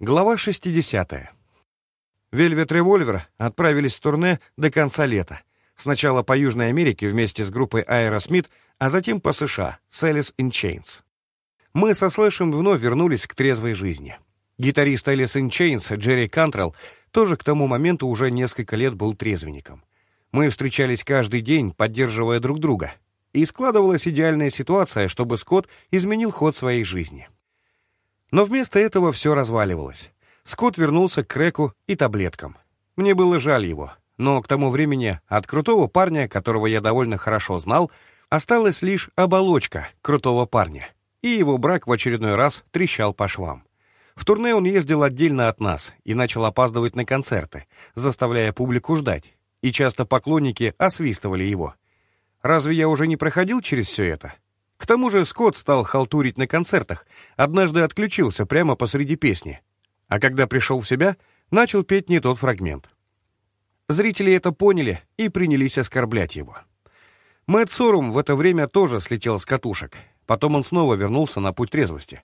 Глава 60. Вельвет Револьвер отправились в турне до конца лета. Сначала по Южной Америке вместе с группой Aerosmith, а затем по США с Alice Chains. Мы со Слэшем вновь вернулись к трезвой жизни. Гитарист Alice in Chains Джерри Кантрелл тоже к тому моменту уже несколько лет был трезвенником. Мы встречались каждый день, поддерживая друг друга. И складывалась идеальная ситуация, чтобы Скотт изменил ход своей жизни. Но вместо этого все разваливалось. Скотт вернулся к креку и таблеткам. Мне было жаль его, но к тому времени от крутого парня, которого я довольно хорошо знал, осталась лишь оболочка крутого парня, и его брак в очередной раз трещал по швам. В турне он ездил отдельно от нас и начал опаздывать на концерты, заставляя публику ждать, и часто поклонники освистывали его. Разве я уже не проходил через все это? К тому же Скотт стал халтурить на концертах, однажды отключился прямо посреди песни. А когда пришел в себя, начал петь не тот фрагмент. Зрители это поняли и принялись оскорблять его. Мэтт Сорум в это время тоже слетел с катушек. Потом он снова вернулся на путь трезвости.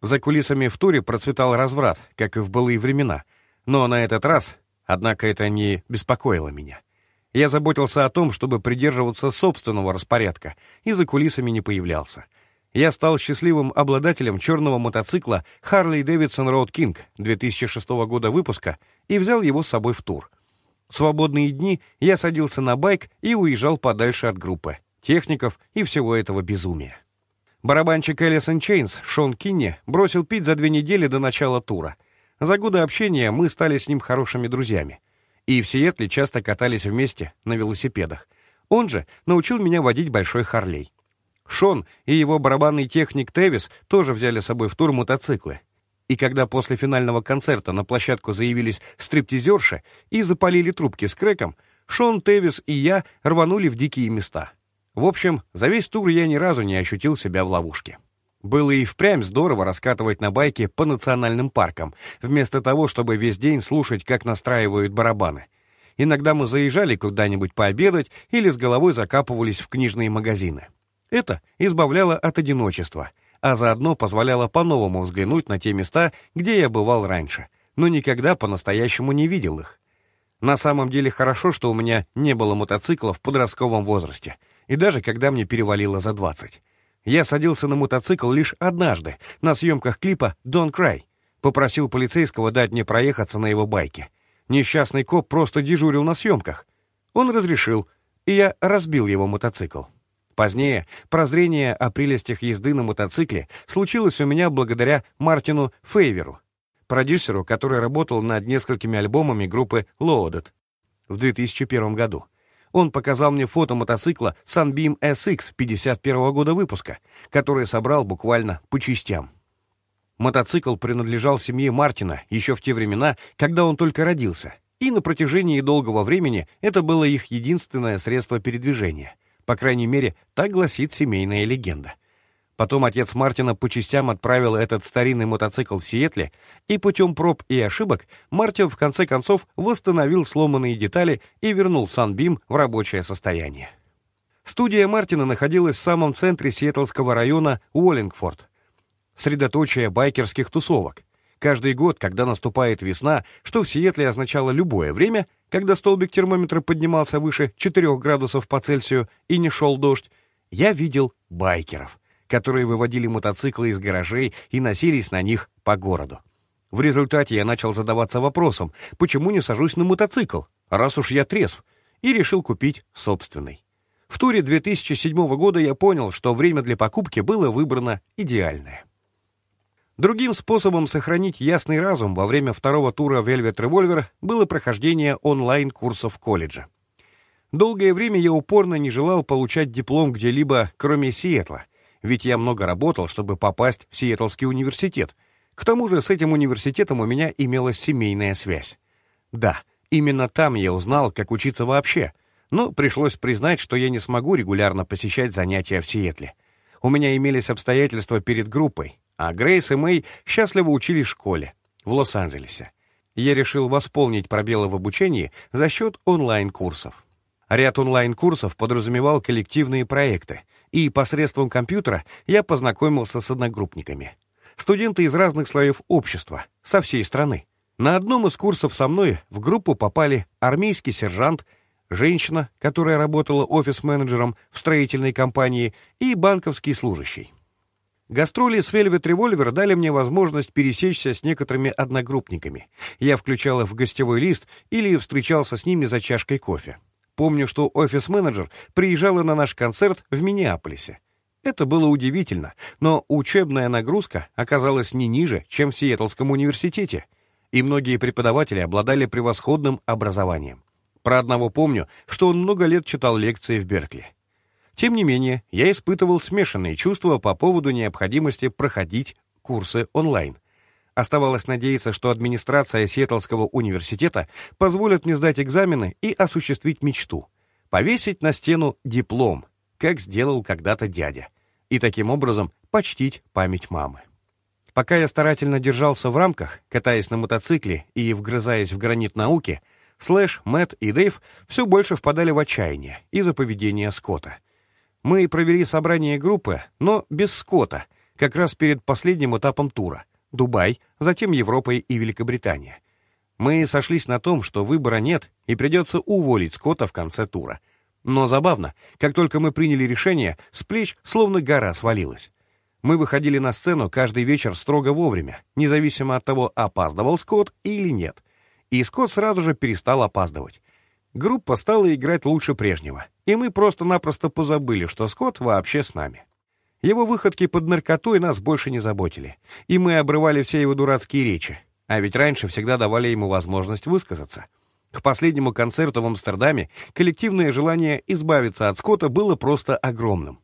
За кулисами в туре процветал разврат, как и в былые времена. Но на этот раз, однако, это не беспокоило меня. Я заботился о том, чтобы придерживаться собственного распорядка, и за кулисами не появлялся. Я стал счастливым обладателем черного мотоцикла Harley Davidson Road King 2006 года выпуска и взял его с собой в тур. В свободные дни я садился на байк и уезжал подальше от группы, техников и всего этого безумия. Барабанщик Элисон Чейнс, Шон Кинни, бросил пить за две недели до начала тура. За годы общения мы стали с ним хорошими друзьями и в Сиэтле часто катались вместе на велосипедах. Он же научил меня водить большой Харлей. Шон и его барабанный техник Тевис тоже взяли с собой в тур мотоциклы. И когда после финального концерта на площадку заявились стриптизерши и запалили трубки с крэком, Шон, Тевис и я рванули в дикие места. В общем, за весь тур я ни разу не ощутил себя в ловушке. Было и впрямь здорово раскатывать на байке по национальным паркам, вместо того, чтобы весь день слушать, как настраивают барабаны. Иногда мы заезжали куда-нибудь пообедать или с головой закапывались в книжные магазины. Это избавляло от одиночества, а заодно позволяло по-новому взглянуть на те места, где я бывал раньше, но никогда по-настоящему не видел их. На самом деле хорошо, что у меня не было мотоцикла в подростковом возрасте, и даже когда мне перевалило за 20. Я садился на мотоцикл лишь однажды, на съемках клипа «Don't Cry». Попросил полицейского дать мне проехаться на его байке. Несчастный коп просто дежурил на съемках. Он разрешил, и я разбил его мотоцикл. Позднее прозрение о прелестях езды на мотоцикле случилось у меня благодаря Мартину Фейверу, продюсеру, который работал над несколькими альбомами группы Loaded в 2001 году. Он показал мне фото мотоцикла Sunbeam SX 51 года выпуска, который собрал буквально по частям. Мотоцикл принадлежал семье Мартина еще в те времена, когда он только родился, и на протяжении долгого времени это было их единственное средство передвижения. По крайней мере, так гласит семейная легенда. Потом отец Мартина по частям отправил этот старинный мотоцикл в Сиэтле, и путем проб и ошибок Мартин в конце концов восстановил сломанные детали и вернул Санбим в рабочее состояние. Студия Мартина находилась в самом центре сиэтлского района Уоллингфорд, средоточие байкерских тусовок. Каждый год, когда наступает весна, что в Сиэтле означало любое время, когда столбик термометра поднимался выше 4 градусов по Цельсию и не шел дождь, я видел байкеров которые выводили мотоциклы из гаражей и носились на них по городу. В результате я начал задаваться вопросом, почему не сажусь на мотоцикл, раз уж я трезв, и решил купить собственный. В туре 2007 года я понял, что время для покупки было выбрано идеальное. Другим способом сохранить ясный разум во время второго тура Velvet Revolver было прохождение онлайн-курсов колледжа. Долгое время я упорно не желал получать диплом где-либо, кроме Сиэтла, ведь я много работал, чтобы попасть в Сиэтлский университет. К тому же с этим университетом у меня имелась семейная связь. Да, именно там я узнал, как учиться вообще, но пришлось признать, что я не смогу регулярно посещать занятия в Сиэтле. У меня имелись обстоятельства перед группой, а Грейс и Мэй счастливо учились в школе в Лос-Анджелесе. Я решил восполнить пробелы в обучении за счет онлайн-курсов. Ряд онлайн-курсов подразумевал коллективные проекты, и посредством компьютера я познакомился с одногруппниками. студенты из разных слоев общества, со всей страны. На одном из курсов со мной в группу попали армейский сержант, женщина, которая работала офис-менеджером в строительной компании, и банковский служащий. Гастроли с Velvet Revolver дали мне возможность пересечься с некоторыми одногруппниками. Я включал их в гостевой лист или встречался с ними за чашкой кофе. Помню, что офис-менеджер приезжала на наш концерт в Миннеаполисе. Это было удивительно, но учебная нагрузка оказалась не ниже, чем в Сиэтлском университете, и многие преподаватели обладали превосходным образованием. Про одного помню, что он много лет читал лекции в Беркли. Тем не менее, я испытывал смешанные чувства по поводу необходимости проходить курсы онлайн. Оставалось надеяться, что администрация Сиэтлского университета позволит мне сдать экзамены и осуществить мечту — повесить на стену диплом, как сделал когда-то дядя, и таким образом почтить память мамы. Пока я старательно держался в рамках, катаясь на мотоцикле и вгрызаясь в гранит науки, Слэш, Мэтт и Дэйв все больше впадали в отчаяние из-за поведения Скотта — мы провели собрание группы, но без Скотта, как раз перед последним этапом тура. Дубай, затем Европа и Великобритания. Мы сошлись на том, что выбора нет и придется уволить Скотта в конце тура. Но забавно, как только мы приняли решение, с плеч словно гора свалилась. Мы выходили на сцену каждый вечер строго вовремя, независимо от того, опаздывал Скотт или нет. И Скотт сразу же перестал опаздывать. Группа стала играть лучше прежнего, и мы просто-напросто позабыли, что Скотт вообще с нами. Его выходки под наркотой нас больше не заботили, и мы обрывали все его дурацкие речи, а ведь раньше всегда давали ему возможность высказаться. К последнему концерту в Амстердаме коллективное желание избавиться от Скотта было просто огромным.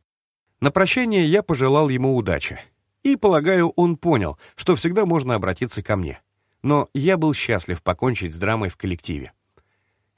На прощание я пожелал ему удачи. И, полагаю, он понял, что всегда можно обратиться ко мне. Но я был счастлив покончить с драмой в коллективе.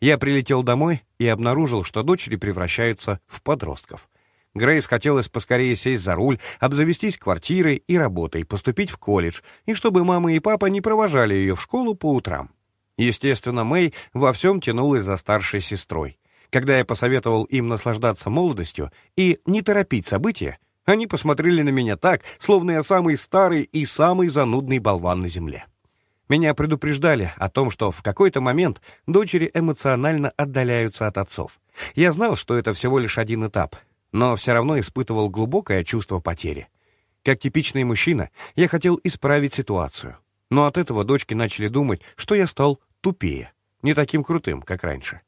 Я прилетел домой и обнаружил, что дочери превращаются в подростков. Грейс хотелось поскорее сесть за руль, обзавестись квартирой и работой, поступить в колледж, и чтобы мама и папа не провожали ее в школу по утрам. Естественно, Мэй во всем тянулась за старшей сестрой. Когда я посоветовал им наслаждаться молодостью и не торопить события, они посмотрели на меня так, словно я самый старый и самый занудный болван на земле. Меня предупреждали о том, что в какой-то момент дочери эмоционально отдаляются от отцов. Я знал, что это всего лишь один этап, но все равно испытывал глубокое чувство потери. Как типичный мужчина, я хотел исправить ситуацию. Но от этого дочки начали думать, что я стал тупее, не таким крутым, как раньше.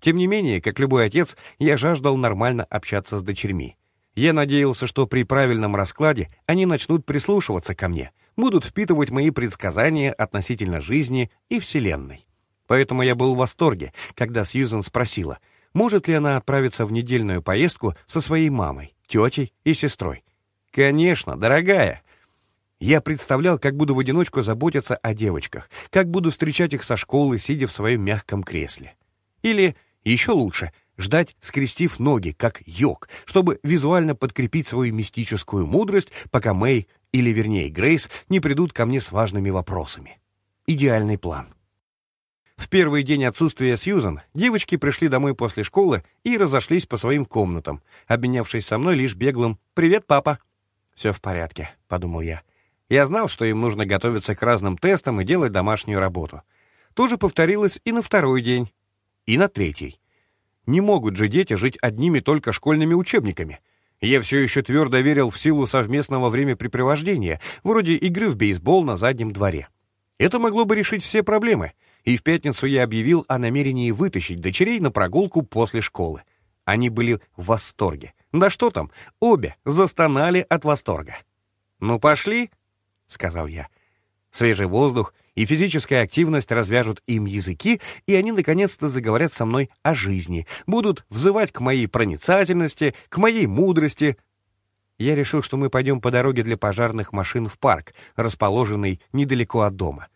Тем не менее, как любой отец, я жаждал нормально общаться с дочерьми. Я надеялся, что при правильном раскладе они начнут прислушиваться ко мне — будут впитывать мои предсказания относительно жизни и Вселенной. Поэтому я был в восторге, когда Сьюзен спросила, может ли она отправиться в недельную поездку со своей мамой, тетей и сестрой. «Конечно, дорогая!» Я представлял, как буду в одиночку заботиться о девочках, как буду встречать их со школы, сидя в своем мягком кресле. Или, еще лучше, ждать, скрестив ноги, как йог, чтобы визуально подкрепить свою мистическую мудрость, пока Мэй или, вернее, Грейс, не придут ко мне с важными вопросами. Идеальный план. В первый день отсутствия Сьюзан девочки пришли домой после школы и разошлись по своим комнатам, обменявшись со мной лишь беглым «Привет, папа!» «Все в порядке», — подумал я. Я знал, что им нужно готовиться к разным тестам и делать домашнюю работу. То же повторилось и на второй день, и на третий. Не могут же дети жить одними только школьными учебниками. Я все еще твердо верил в силу совместного времяпрепровождения, вроде игры в бейсбол на заднем дворе. Это могло бы решить все проблемы, и в пятницу я объявил о намерении вытащить дочерей на прогулку после школы. Они были в восторге. Да что там, обе застонали от восторга. «Ну, пошли», — сказал я. Свежий воздух и физическая активность развяжут им языки, и они наконец-то заговорят со мной о жизни, будут взывать к моей проницательности, к моей мудрости. Я решил, что мы пойдем по дороге для пожарных машин в парк, расположенный недалеко от дома.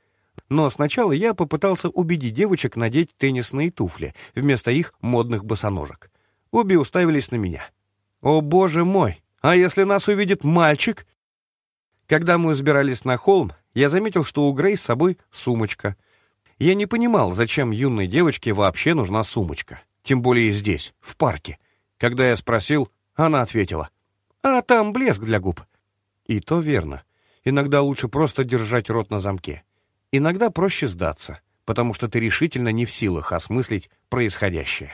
Но сначала я попытался убедить девочек надеть теннисные туфли вместо их модных босоножек. Обе уставились на меня. «О, боже мой! А если нас увидит мальчик?» Когда мы взбирались на холм, я заметил, что у Грей с собой сумочка. Я не понимал, зачем юной девочке вообще нужна сумочка, тем более здесь, в парке. Когда я спросил, она ответила, «А там блеск для губ». И то верно. иногда лучше просто держать рот на замке. Иногда проще сдаться, потому что ты решительно не в силах осмыслить происходящее.